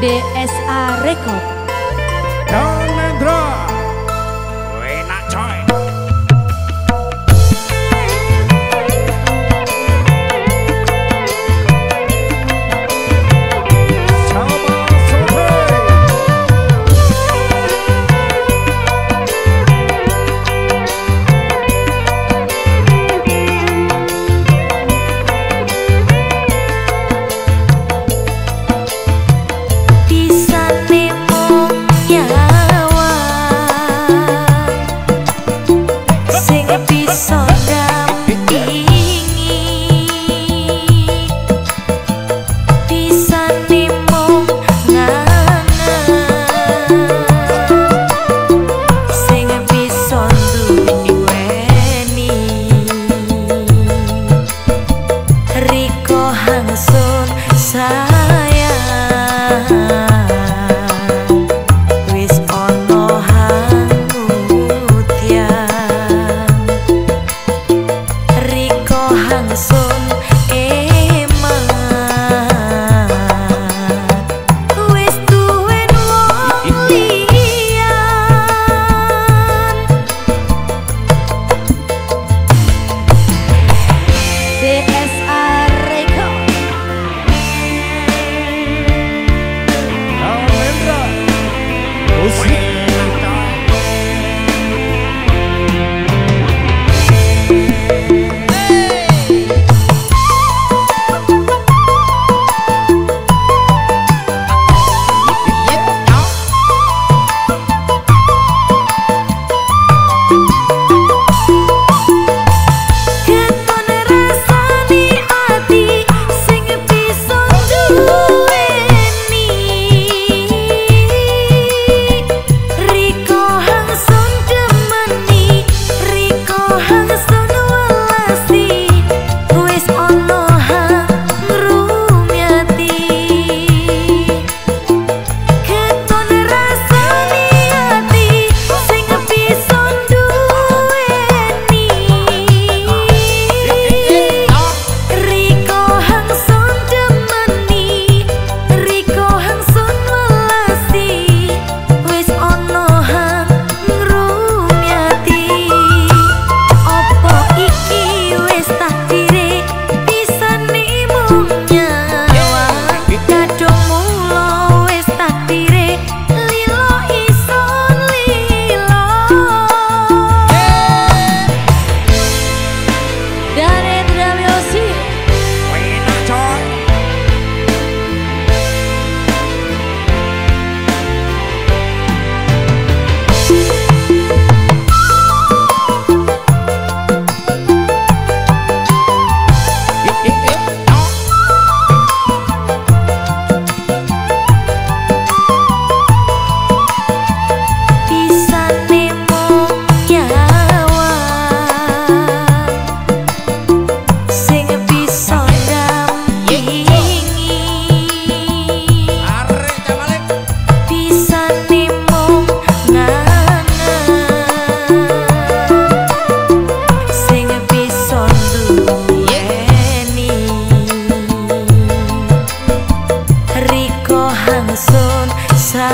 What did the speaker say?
DSA Record. No kohangsun sa